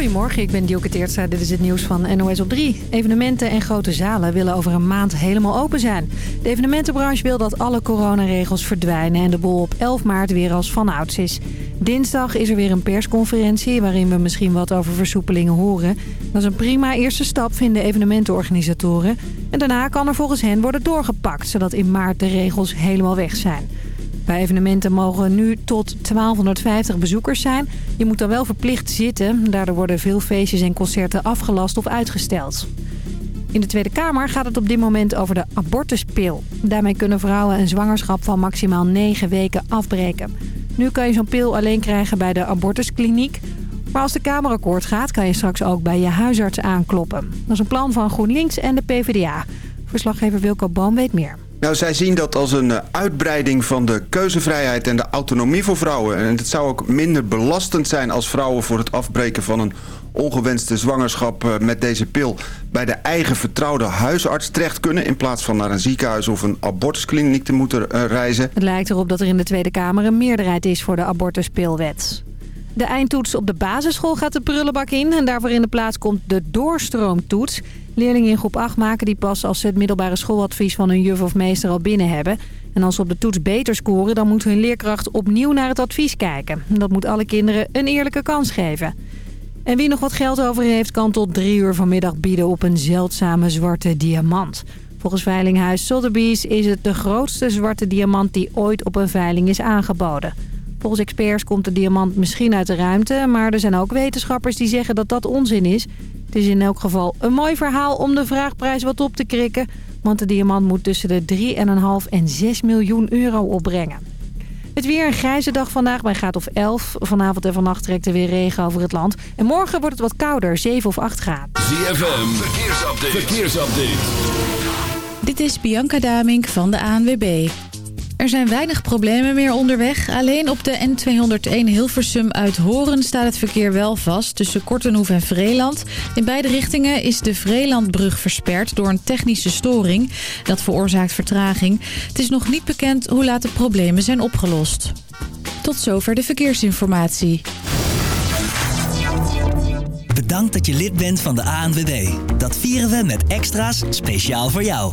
Goedemorgen, ik ben Dielke. Dit is het nieuws van NOS op 3. Evenementen en grote zalen willen over een maand helemaal open zijn. De evenementenbranche wil dat alle coronaregels verdwijnen... en de bol op 11 maart weer als vanouds is. Dinsdag is er weer een persconferentie... waarin we misschien wat over versoepelingen horen. Dat is een prima eerste stap, vinden evenementenorganisatoren. En daarna kan er volgens hen worden doorgepakt... zodat in maart de regels helemaal weg zijn. Bij evenementen mogen nu tot 1250 bezoekers zijn. Je moet dan wel verplicht zitten. Daardoor worden veel feestjes en concerten afgelast of uitgesteld. In de Tweede Kamer gaat het op dit moment over de abortuspil. Daarmee kunnen vrouwen een zwangerschap van maximaal 9 weken afbreken. Nu kan je zo'n pil alleen krijgen bij de abortuskliniek. Maar als de Kamer akkoord gaat, kan je straks ook bij je huisarts aankloppen. Dat is een plan van GroenLinks en de PvdA. Verslaggever Wilco Boom weet meer. Nou, zij zien dat als een eh, uitbreiding van de keuzevrijheid en de autonomie voor vrouwen. En het zou ook minder belastend zijn als vrouwen voor het afbreken van een ongewenste zwangerschap eh, met deze pil bij de eigen vertrouwde huisarts terecht kunnen... in plaats van naar een ziekenhuis of een abortuskliniek te moeten eh, reizen. Het lijkt erop dat er in de Tweede Kamer een meerderheid is voor de abortuspilwet. De eindtoets op de basisschool gaat de prullenbak in en daarvoor in de plaats komt de doorstroomtoets. Leerlingen in groep 8 maken die pas als ze het middelbare schooladvies van hun juf of meester al binnen hebben. En als ze op de toets beter scoren, dan moet hun leerkracht opnieuw naar het advies kijken. Dat moet alle kinderen een eerlijke kans geven. En wie nog wat geld over heeft, kan tot drie uur vanmiddag bieden op een zeldzame zwarte diamant. Volgens veilinghuis Sotheby's is het de grootste zwarte diamant die ooit op een veiling is aangeboden. Volgens experts komt de diamant misschien uit de ruimte... maar er zijn ook wetenschappers die zeggen dat dat onzin is. Het is in elk geval een mooi verhaal om de vraagprijs wat op te krikken... want de diamant moet tussen de 3,5 en 6 miljoen euro opbrengen. Het weer een grijze dag vandaag bij graad of 11. Vanavond en vannacht trekt er weer regen over het land. En morgen wordt het wat kouder, 7 of 8 graden. ZFM, verkeersupdate. verkeersupdate. Dit is Bianca Damink van de ANWB. Er zijn weinig problemen meer onderweg. Alleen op de N201 Hilversum uit Horen staat het verkeer wel vast... tussen Kortenhoef en Vreeland. In beide richtingen is de Vreelandbrug versperd door een technische storing. Dat veroorzaakt vertraging. Het is nog niet bekend hoe laat de problemen zijn opgelost. Tot zover de verkeersinformatie. Bedankt dat je lid bent van de ANWB. Dat vieren we met extra's speciaal voor jou.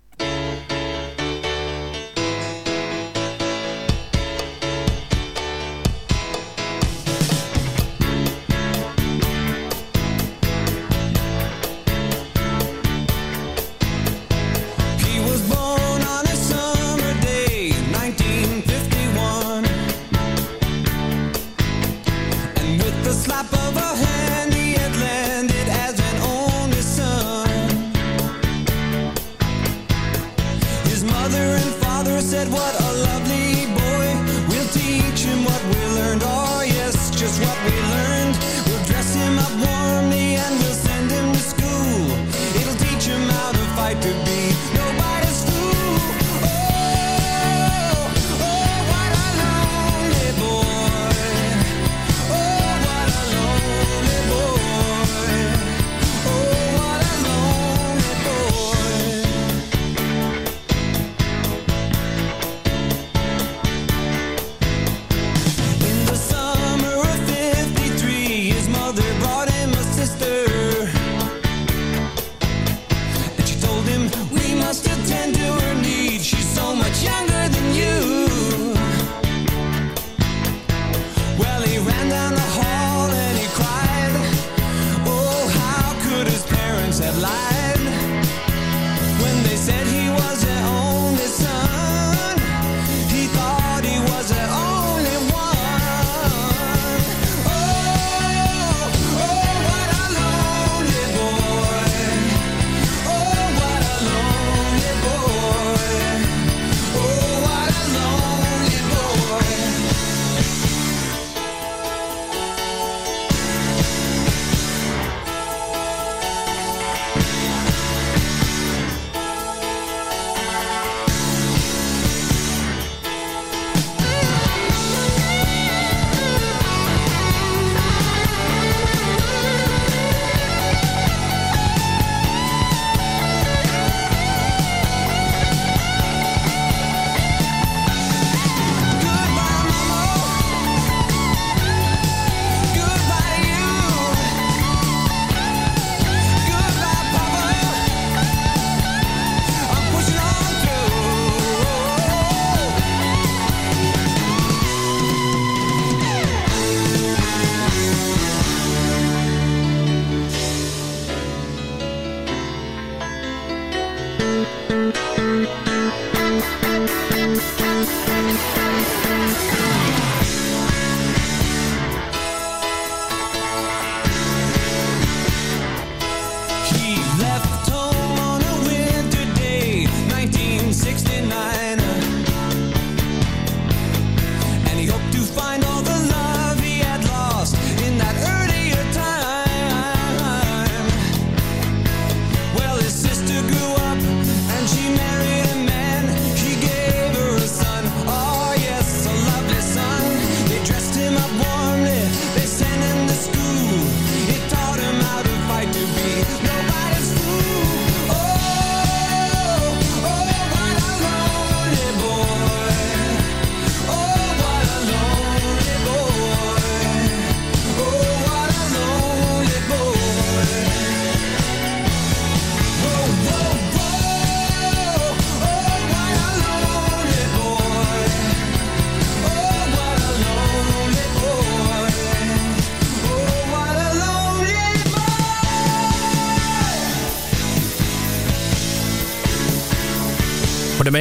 Said, What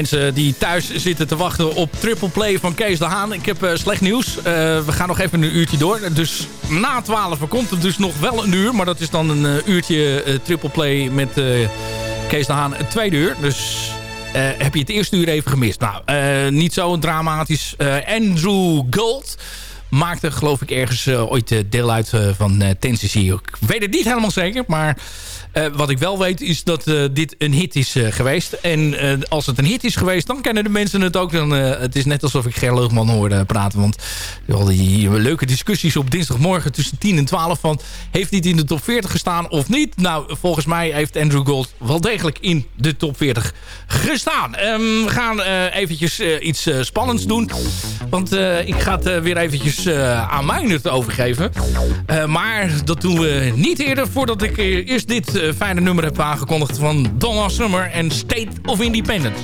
mensen die thuis zitten te wachten op triple play van Kees de Haan. Ik heb eh, slecht nieuws. Eh, we gaan nog even een uurtje door. Dus na 12 komt er dus nog wel een uur. Maar dat is dan een eh, uurtje triple play met Kees de Haan. Het tweede uur. Dus heb je het eerste uur even gemist. Nou, niet zo dramatisch. Andrew Gold maakte geloof ik ergens eh, ooit eh, deel uit eh, van uh, Tennessee. Ik weet het niet helemaal zeker, maar... wat ik wel weet is dat dit een hit is geweest. En als het een hit is geweest, dan kennen de mensen het ook. Dan, het is net alsof ik Ger Leugman hoorde praten. Want al die leuke discussies op dinsdagmorgen tussen 10 en 12 van... heeft niet in de top 40 gestaan of niet? Nou, volgens mij heeft Andrew Gold wel degelijk in de top 40 gestaan. Ehm, we gaan eventjes iets spannends doen. Want ik ga het weer eventjes eh, aan Meijnerd overgeven. Eh, maar dat doen we niet eerder voordat ik eerst dit eh, fijne nummer heb aangekondigd van Donna Summer en State of Independence.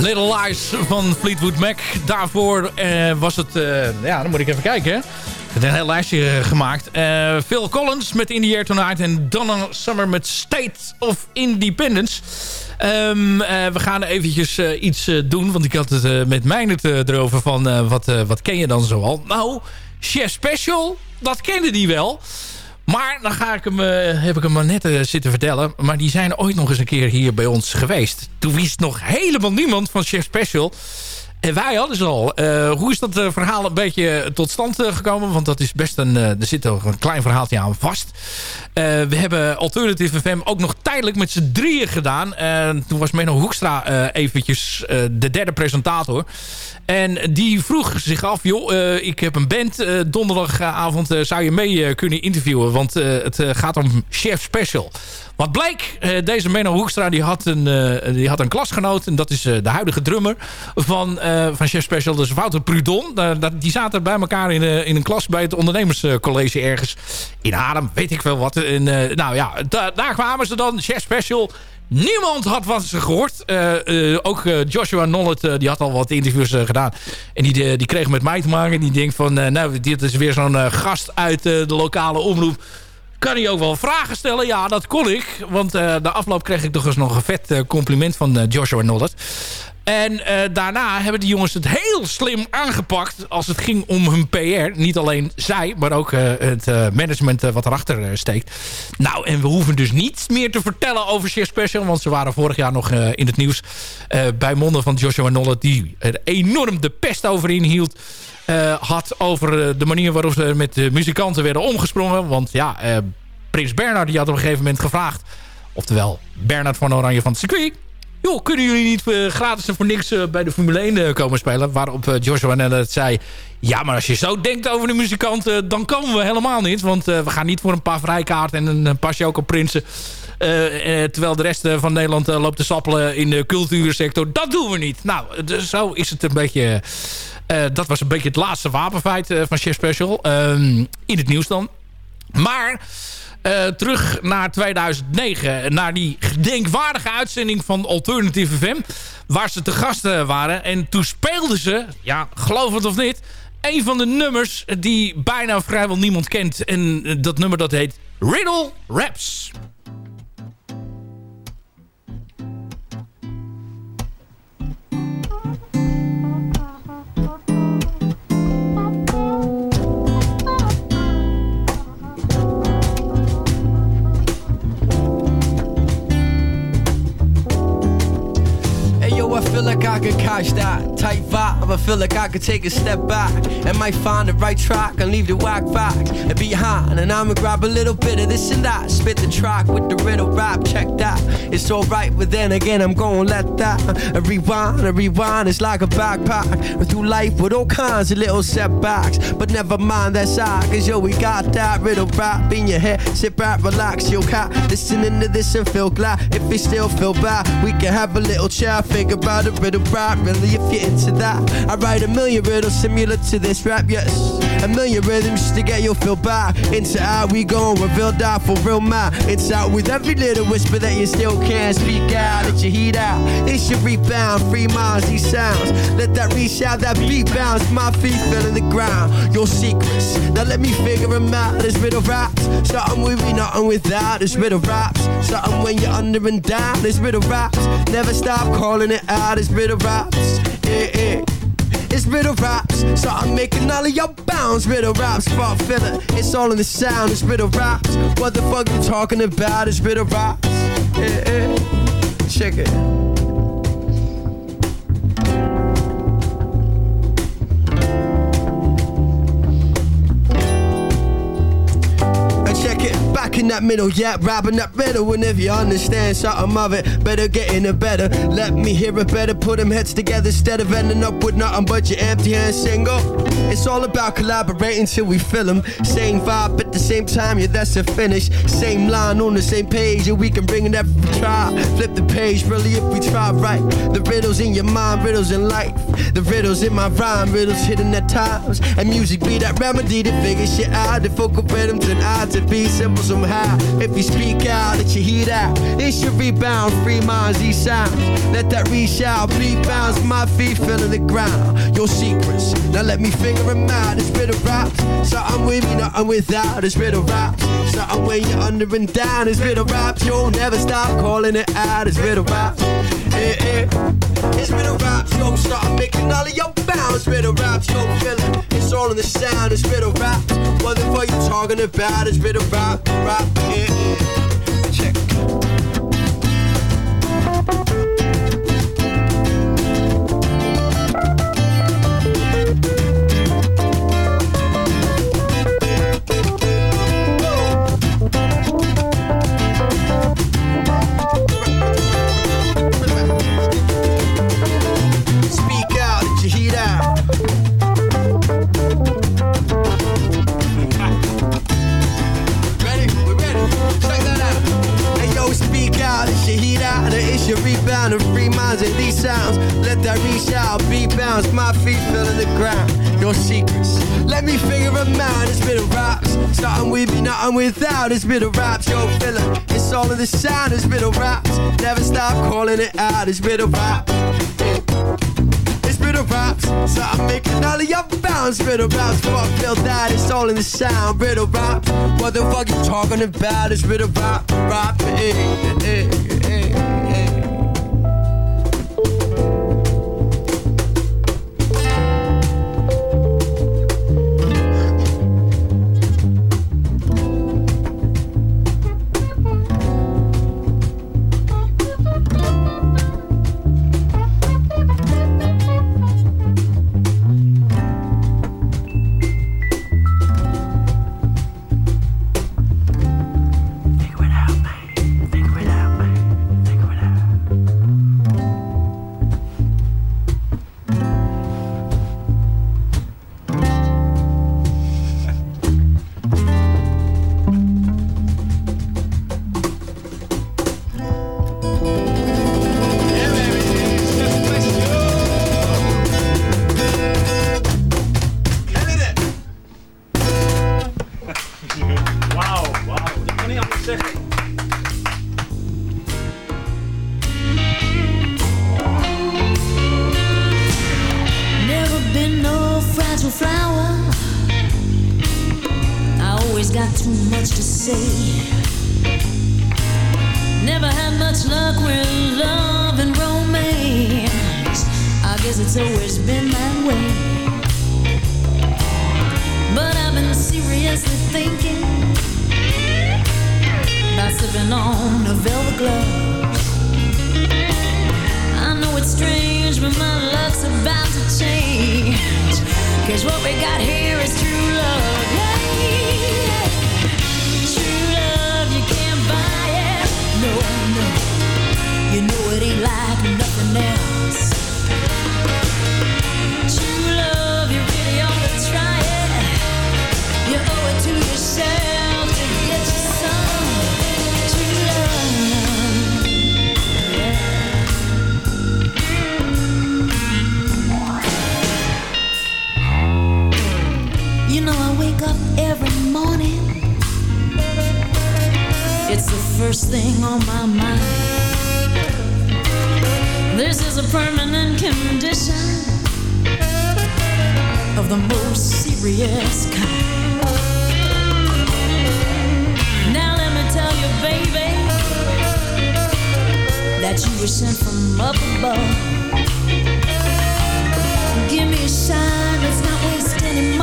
Little Lies van Fleetwood Mac. Daarvoor eh, was het... eh, ja, dan moet ik even kijken. hè. Een heel lijstje eh, gemaakt. Phil Collins met In the Tonight. En Donna Summer met State of Independence. Ehm, eh, we gaan eventjes iets doen. Want ik had het met eh, erover van... wat, wat ken je dan zoal? Nou, Chef Special, dat kende die wel. Maar dan ga ik hem, eh, heb ik hem maar net eh, zitten vertellen. Maar die zijn ooit nog eens een keer hier bij ons geweest. Toen wist nog helemaal niemand van Chef Special. En wij hadden ze al. Eh, hoe is dat verhaal een beetje tot stand gekomen? Want dat is best een... er zit toch een klein verhaaltje aan vast. We hebben Alternative FM ook nog tijdelijk met z'n drieën gedaan. En toen was Menno Hoekstra eventjes de derde presentator. En die vroeg zich af... joh, eh, ik heb een band. eh, donderdagavond eh, zou je mee kunnen interviewen. Want het gaat om Chef Special. Wat bleek, deze Menno Hoekstra die had, een, die had een klasgenoot. En dat is de huidige drummer van, van Chef Special. Dus Wouter Prudon. Die zaten bij elkaar in, in een klas bij het ondernemerscollege ergens. In Haarlem, weet ik wel wat. Nou ja, da- daar kwamen ze dan. Chef Special. Niemand had wat ze gehoord. Eh, eh, ook eh, Joshua Nollet, die had al wat interviews gedaan. En die, die kreeg met mij te maken. Die denkt van, nou, dit is weer zo'n gast uit de lokale omroep. Kan hij ook wel vragen stellen? Ja, dat kon ik. Want de afloop kreeg ik toch eens nog een vet compliment van Joshua Nollet. En eh, daarna hebben die jongens het heel slim aangepakt als het ging om hun PR. Niet alleen zij, maar ook eh, het eh, management wat erachter steekt. Nou, en we hoeven dus niets meer te vertellen over Chef Special. Want ze waren vorig jaar nog in het nieuws bij monden van Joshua Nollet... die er enorm de pest over inhield. had over de manier waarop ze met de muzikanten werden omgesprongen. Want ja, Prins Bernhard die had op een gegeven moment gevraagd... oftewel Bernhard van Oranje van het circuit joh, kunnen jullie niet eh, gratis en voor niks eh, bij de Formule 1 eh, komen spelen? Waarop Joshua net zei, ja, maar als je zo denkt over de muzikanten, dan komen we helemaal niet. Want we gaan niet voor een paar vrijkaarten en een, een paar Choco Prinsen. terwijl de rest van Nederland loopt te sappelen in de cultuursector. Dat doen we niet. Nou, zo is het een beetje... dat was een beetje het laatste wapenfeit van Chef Special. Ehm, in het nieuws dan. Maar eh, terug naar 2009. Naar die gedenkwaardige uitzending van Alternative FM. Waar ze te gast eh, waren. En toen speelden ze, ja, geloof het of niet... een van de nummers die bijna vrijwel niemand kent. En eh, dat nummer dat heet Riddle Raps. Like I could catch that tight vibe. I feel like I could take a step back and might find the right track and leave the whack facts behind. And I'ma grab a little bit of this and that. Spit the track with the riddle rap. Check that. It's alright, but then again, I'm gonna let that uh, rewind. A rewind. It's like a backpack through life with all kinds of little setbacks. But never mind that side, cause yo, we got that riddle rap in your head. Sit back, relax, your cat. Listening to this and feel glad. If you still feel bad, we can have a little chat. Think about a riddle rap, really, if you're into that. I write a million riddles similar to this rap, yes. A million rhythms just to get you feel back. Into how we go, reveal that for real man. It's out with every little whisper that you still can't speak out. Let your heat out. It's your rebound, free minds, these sounds. Let that reach out, that beat bounce. My feet feeling the ground. Your secrets. Now let me figure them out. This riddle raps. Something with me, nothing without. This riddle raps. Something when you're under and down. This riddle raps. Never stop calling it out. This riddle raps. Yeah, yeah. It's riddle raps, so I'm making all of your bounds. Riddle raps, fuck filler. It's all in the sound. It's riddle raps. What the fuck you talking about? It's riddle raps. Yeah, yeah. Check it. Check it back in that middle, yeah, rapping that riddle. And if you understand something of it, better get in it better. Let me hear it better, put them heads together instead of ending up with nothing but your empty hand single. It's all about collaborating till we fill them. Same vibe at the same time, yeah, that's the finish. Same line on the same page, and we can bring it every try. Flip the page, really, if we try right. The riddles in your mind, riddles in life. The riddles in my rhyme, riddles hidden at times. And music be that remedy to figure shit out. The focal rhythms and odds to be simple somehow. If you speak out, let you heat out. It should rebound, free minds, these sounds. Let that reach out, beat my feet feeling the ground. Your secrets, now let me figure them out. It's riddle raps, something with me, nothing without. It's riddle raps, something when you're under and down. It's riddle raps, you'll never stop calling it out. It's riddle raps, eh, eh. It's riddle raps, yo, start making all of your bounds. Riddle raps, yo, feeling. It's all in the sound. It's riddle rap. What the fuck you talking about? It's riddle rap, rap, eh, eh. Check. It's been a raps. Yo, feeling. It's all in the sound. It's been a raps. Never stop calling it out. It's been a rap. It's riddle raps, so I'm making all of your bounds. Riddle raps, fuck feel that it's all in the sound. Riddle raps, what the fuck you talking about? It's riddle rap, rap, eh, eh, eh. Too much to say. Never had much luck with love and romance. I guess it's always been that way. But I've been seriously thinking about on a velvet. I know it's strange, but my luck's about to change. Cause what we got here is true love. Yeah. First thing on my mind. This is a permanent condition of the most serious kind. Now let me tell you, baby, that you were sent from up above. Give me a sign, let's not waste any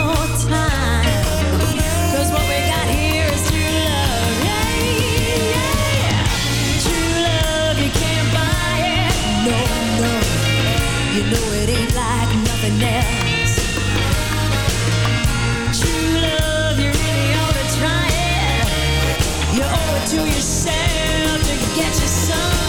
know it ain't like nothing else. True love, you really ought to try it. You owe it to yourself to get you some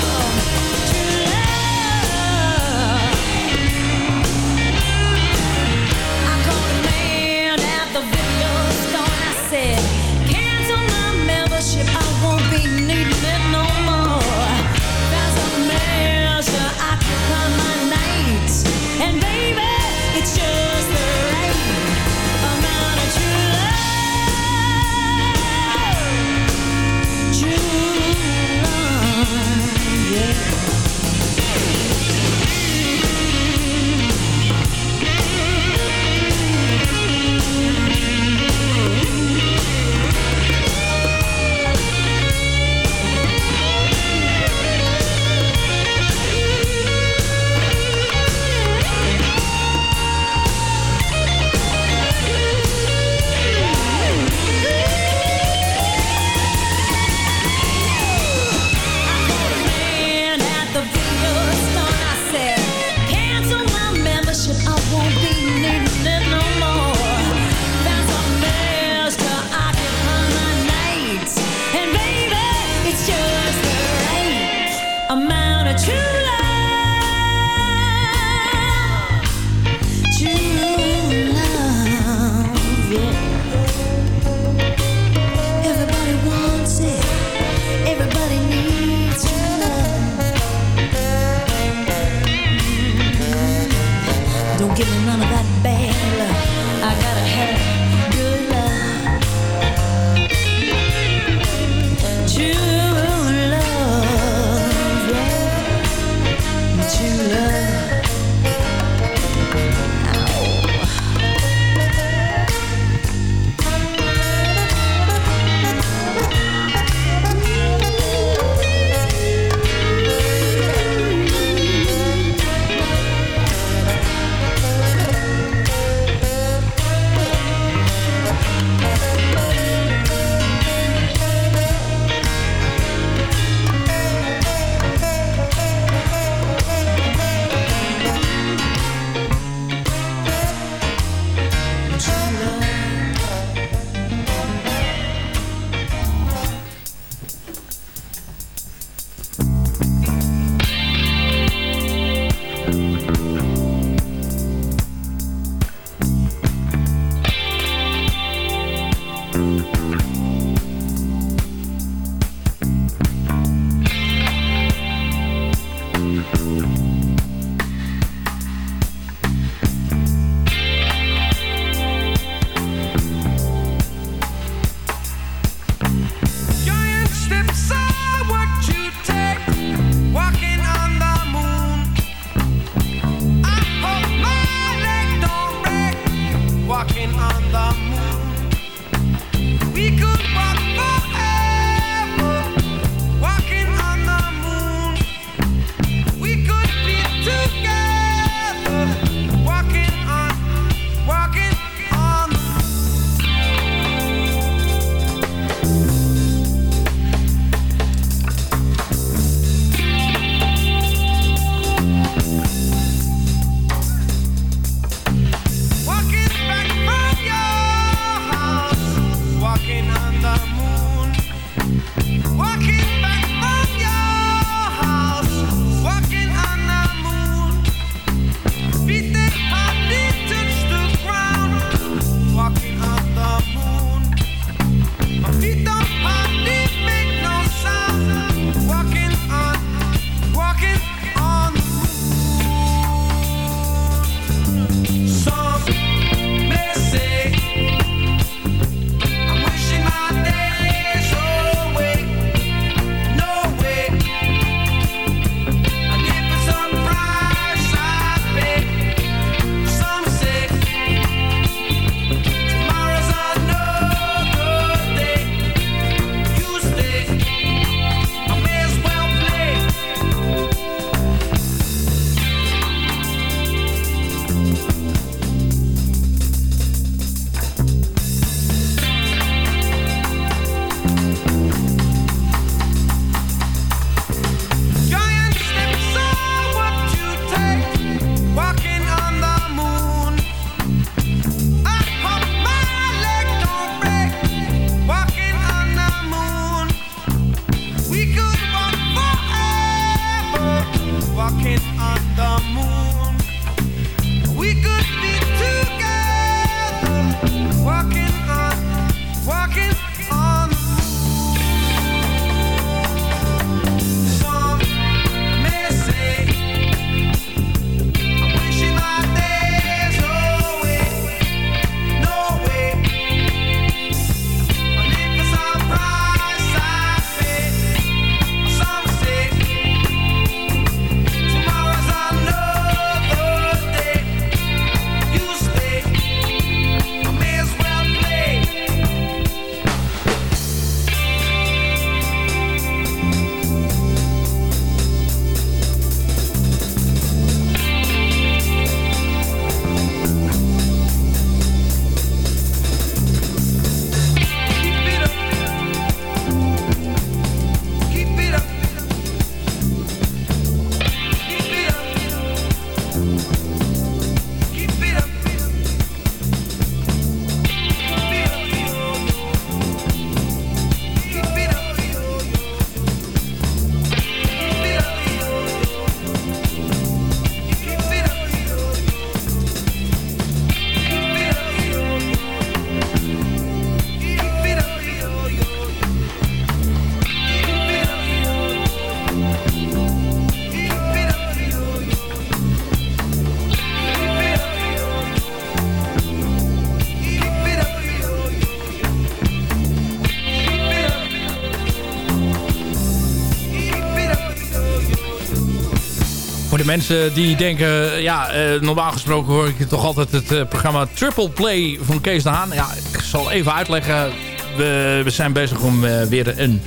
mensen die denken, ja, eh, normaal gesproken hoor ik toch altijd het eh, programma Triple Play van Kees de Haan. Ja, ik zal even uitleggen. We, we zijn bezig om eh, weer een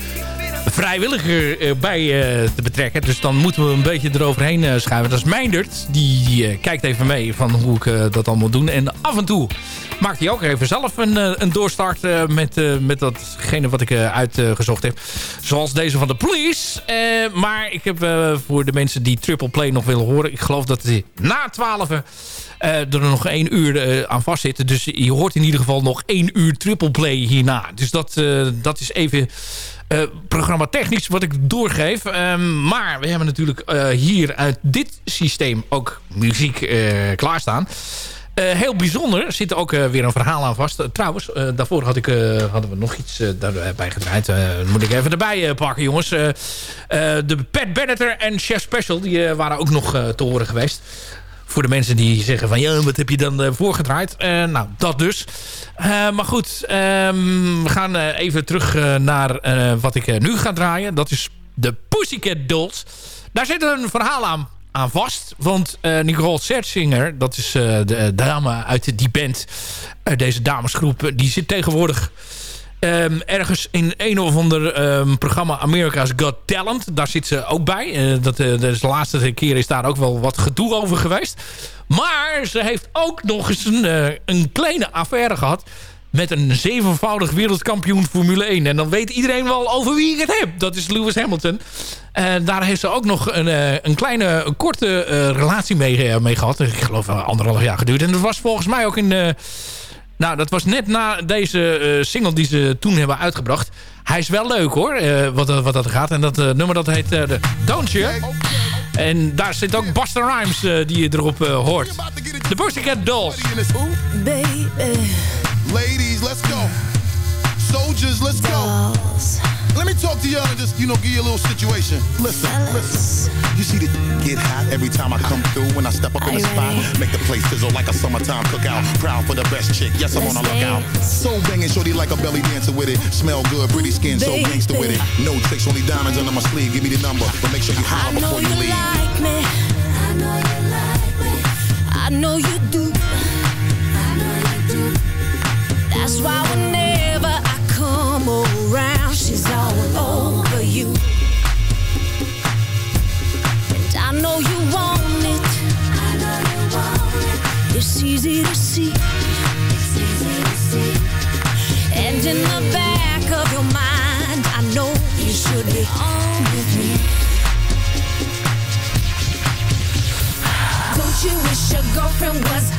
vrijwilliger bij te betrekken. Dus dan moeten we een beetje eroverheen schuiven. Dat is Meindert. Die kijkt even mee van hoe ik dat allemaal doe. En af en toe maakt hij ook even zelf een, eh, een doorstart eh, met, eh, met datgene wat ik uitgezocht heb. Zoals deze van de Police. Maar ik heb voor de mensen die Triple Play nog willen horen. Ik geloof dat hij na 12 eh, er nog één uur aan vast zit. Dus je hoort in ieder geval nog één uur Triple Play hierna. Dus dat, dat is even... eh, programma technisch wat ik doorgeef. Ehm, maar we hebben natuurlijk hier uit dit systeem ook muziek klaarstaan. Eh, heel bijzonder. Er zit ook eh, weer een verhaal aan vast. Trouwens, eh, daarvoor had ik, hadden we nog iets daarbij gedraaid. Moet ik even erbij pakken, jongens. De Pat Benatar en Chef Special die, waren ook nog te horen geweest. Voor de mensen die zeggen van... ja, wat heb je dan voorgedraaid? Nou, dat dus. Maar goed, ehm, we gaan even terug naar wat ik nu ga draaien. Dat is de Pussycat Dolls. Daar zit een verhaal aan, aan vast. Want eh, Nicole Scherzinger, dat is eh, de dame uit die band... eh, deze damesgroep, eh, die zit tegenwoordig... Ehm, ergens in een of ander ehm, programma America's Got Talent. Daar zit ze ook bij. Eh, dat, eh, de laatste keer is daar ook wel wat gedoe over geweest. Maar ze heeft ook nog eens een, eh, een kleine affaire gehad... met een zevenvoudig wereldkampioen Formule 1. En dan weet iedereen wel over wie ik het heb. Dat is Lewis Hamilton. En daar heeft ze ook nog een, eh, een kleine, korte eh, relatie mee, eh, mee gehad. Ik geloof anderhalf jaar geduurd. En dat was volgens mij ook in... nou, dat was net na deze single die ze toen hebben uitgebracht. Hij is wel leuk hoor, wat, wat dat gaat. En dat nummer dat heet de Don't You. En daar zit ook Buster Rhymes die je erop hoort. De Pussycat Dolls. Baby. Ladies, let's go. Soldiers, let's go. Let me talk to y'all and just, you know, give you a little situation. Listen, listen. You see the get hot every time I come through when I step up in the spot. Make the place sizzle like a summertime cookout. Proud for the best chick, yes, I'm on a lookout. So banging, shorty like a belly dancer with it. Smell good, pretty skin, so gangster with it. No tricks, only diamonds under my sleeve. Give me the number, but make sure you holler before you you leave. like me. I know you like me. I know you do. Why whenever I come around, she's all over you. And I know you want it. I know you want it. It's easy to see. It's easy to see. And in the back of your mind, I know you should be on with me. Don't you wish your girlfriend was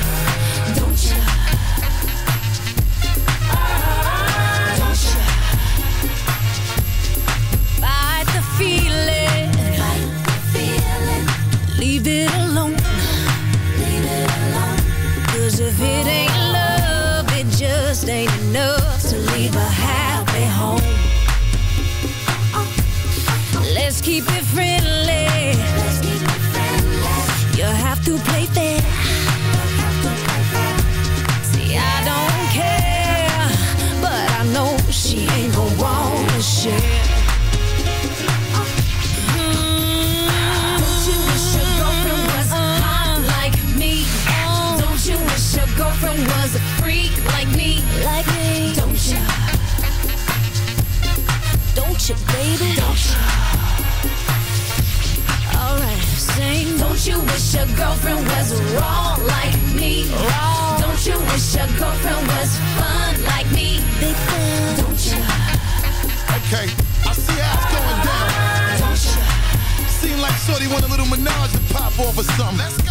Okay, I see how it's going down. Seem like Shorty want a little menage to pop off or something. Let's go.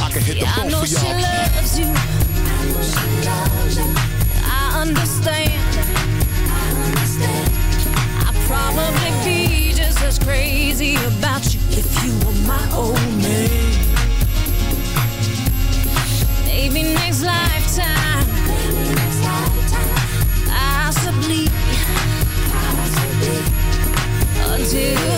I can hit the Yeah, I phone know for she y'all. loves you. I understand. I'd probably be just as crazy about you if you were my old man. Maybe next lifetime. Possibly. Until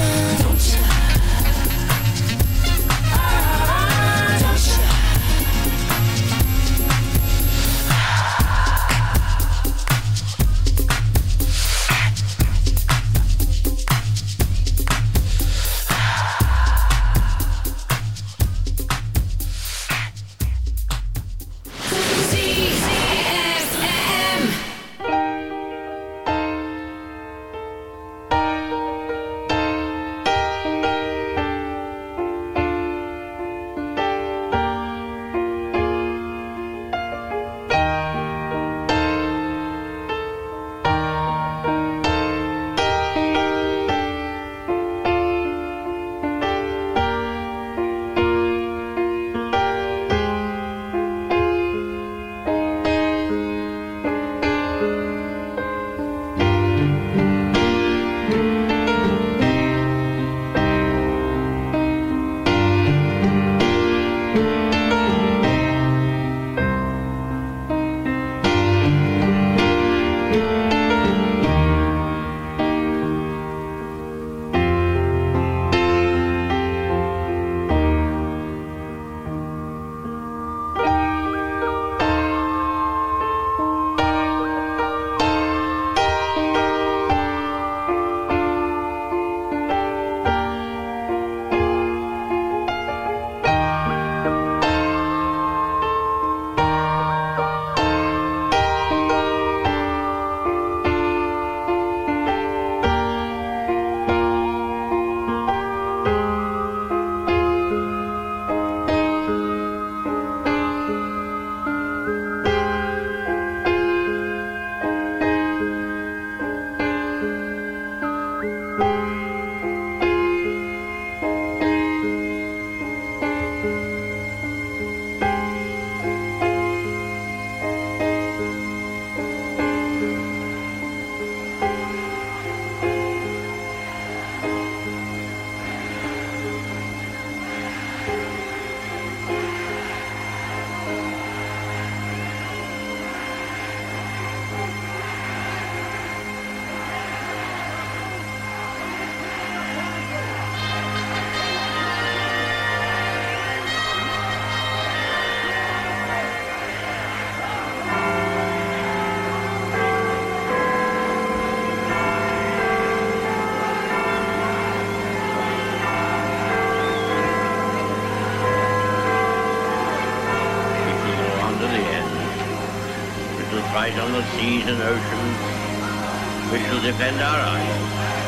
seas and oceans. We shall defend our island,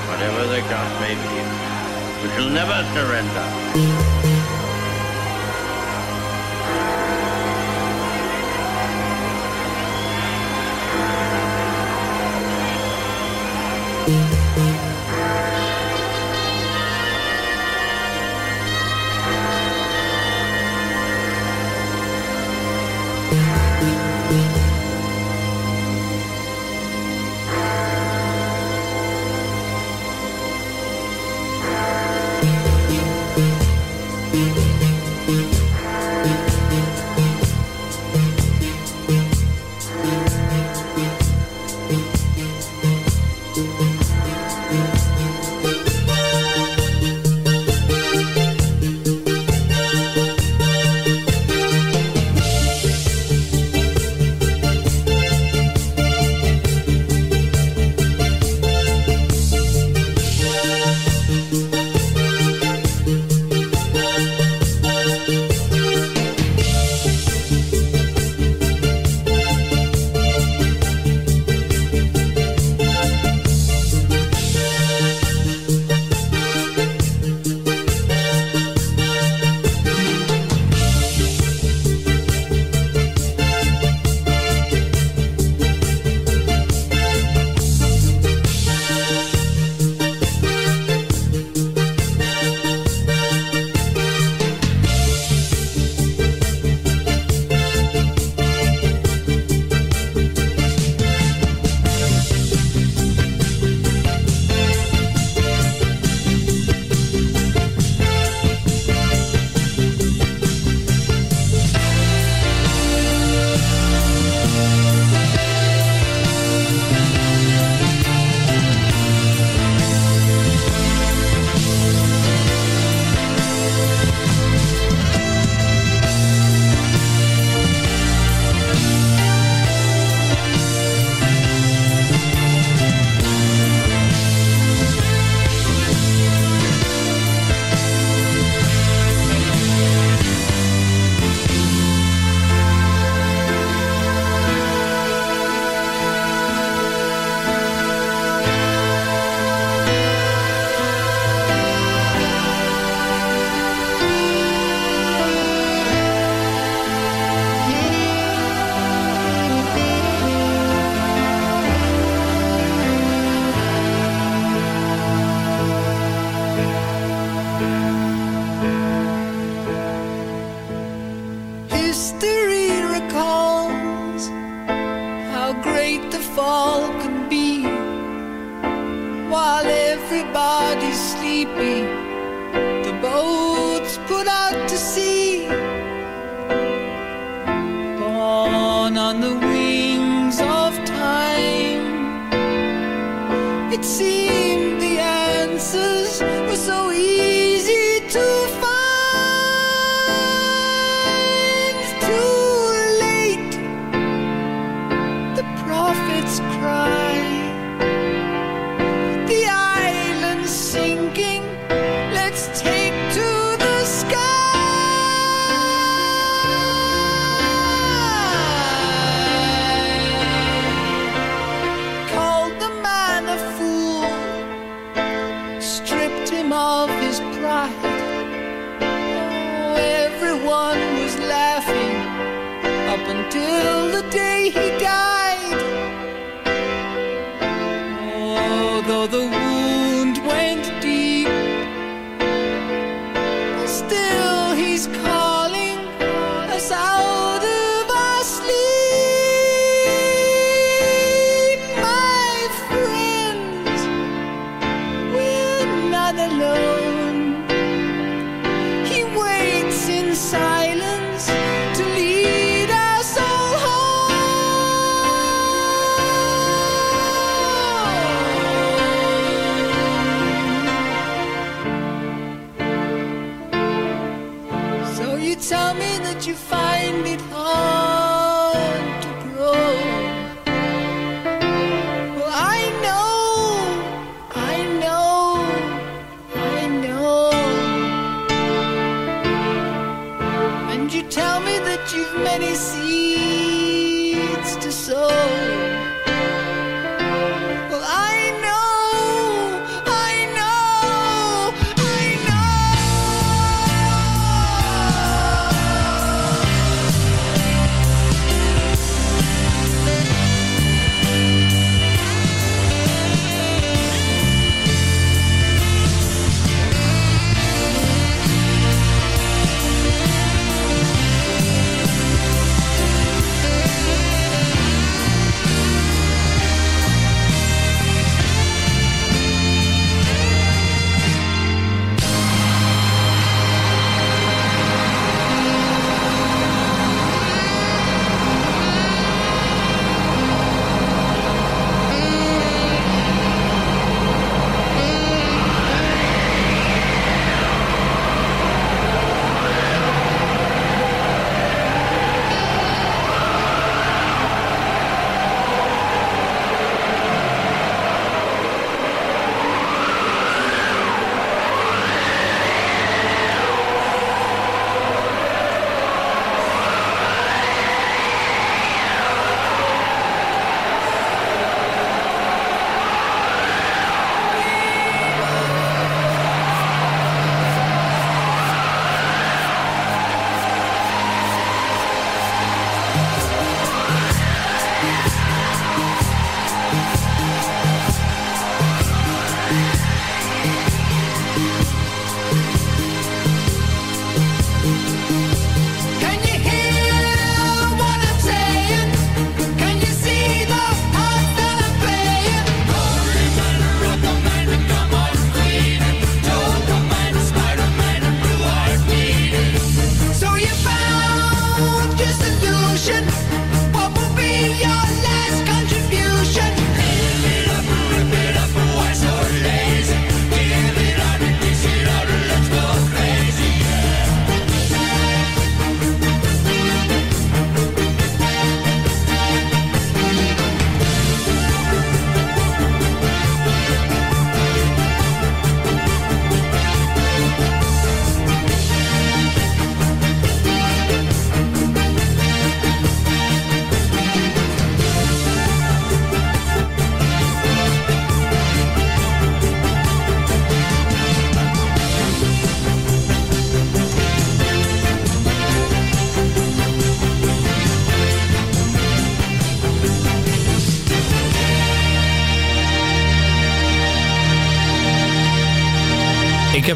whatever the cost may be. We shall never surrender. history recalls how great the fall could be while everybody's sleeping.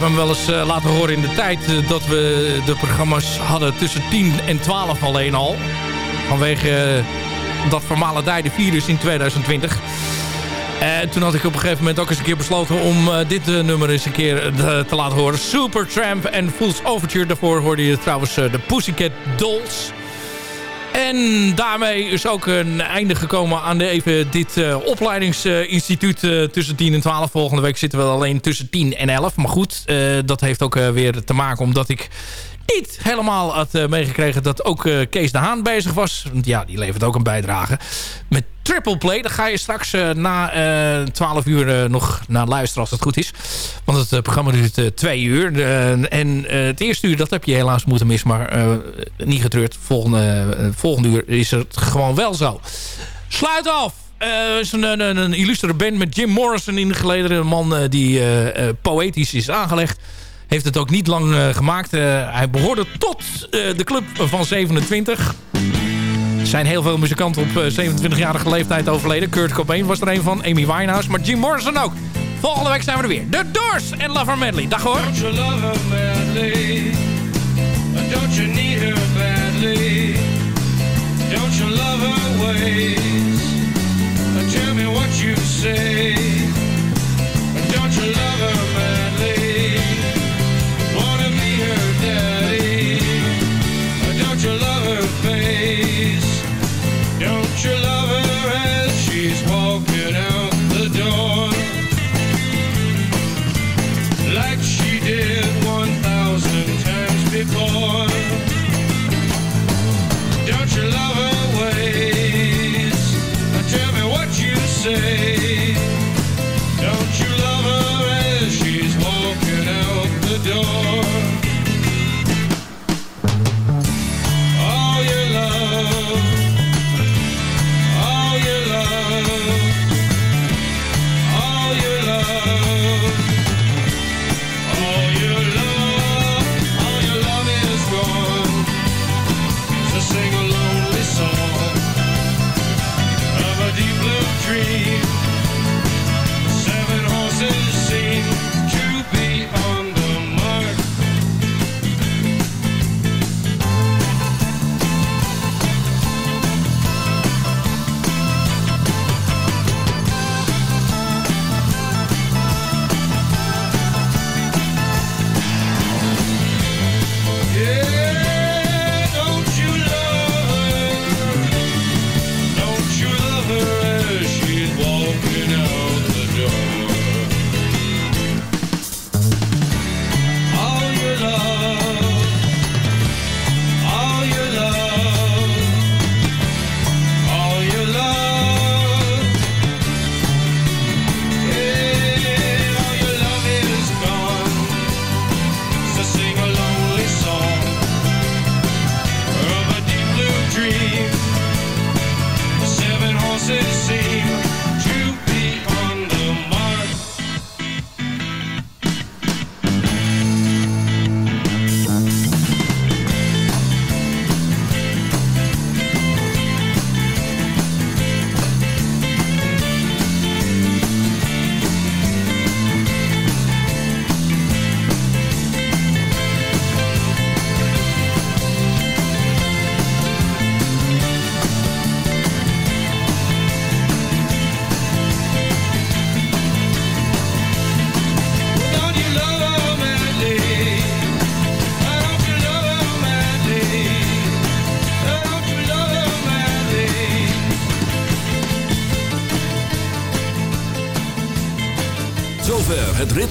Hem wel eens eh, laten horen in de tijd eh, dat we de programma's hadden tussen 10 en 12 alleen al. Vanwege uh, dat vermalendijde virus in 2020. En toen had ik op een gegeven moment ook eens een keer besloten om dit nummer eens een keer te laten horen. Supertramp en Fool's Overture. Daarvoor hoorde je trouwens de Pussycat Dolls. En daarmee is ook een einde gekomen aan de, even dit opleidingsinstituut tussen 10 en 12. Volgende week zitten we alleen tussen 10 en 11. Maar goed, dat heeft ook weer te maken omdat ik niet helemaal had uh, meegekregen dat ook uh, Kees de Haan bezig was. Want ja, die levert ook een bijdrage. Met Triple Play, daar ga je straks uh, na 12 uur nog naar luisteren als het goed is. Want het programma duurt twee uur. en het eerste uur, dat heb je helaas moeten missen. Maar niet getreurd. Volgende, volgende uur is het gewoon wel zo. Sluit af! Het is een, een, een illustere band met Jim Morrison in de gelederen. Een man die poëtisch is aangelegd heeft het ook niet lang uh, gemaakt. Uh, hij behoorde tot uh, de club van 27. Er zijn heel veel muzikanten op 27-jarige leeftijd overleden. Kurt Cobain was er een van, Amy Winehouse, maar Jim Morrison ook. Volgende week zijn we er weer. The Doors en Lover Medley. Dag hoor. Don't you love her madly? Don't you need her badly? Don't you love her ways? Tell me what you say.